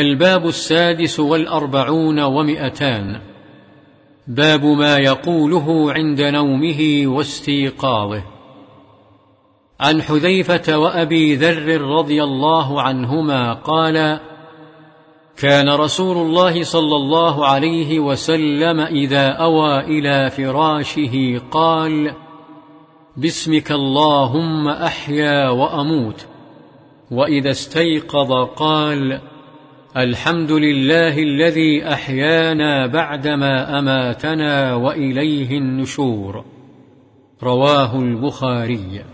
الباب السادس والأربعون ومئتان. باب ما يقوله عند نومه واستيقاظه. عن حذيفة وأبي ذر رضي الله عنهما قال كان رسول الله صلى الله عليه وسلم إذا أوى إلى فراشه قال باسمك اللهم أحيا وأموت. وإذا استيقظ قال الحمد لله الذي أحيانا بعدما أماتنا وإليه النشور. رواه البخاري.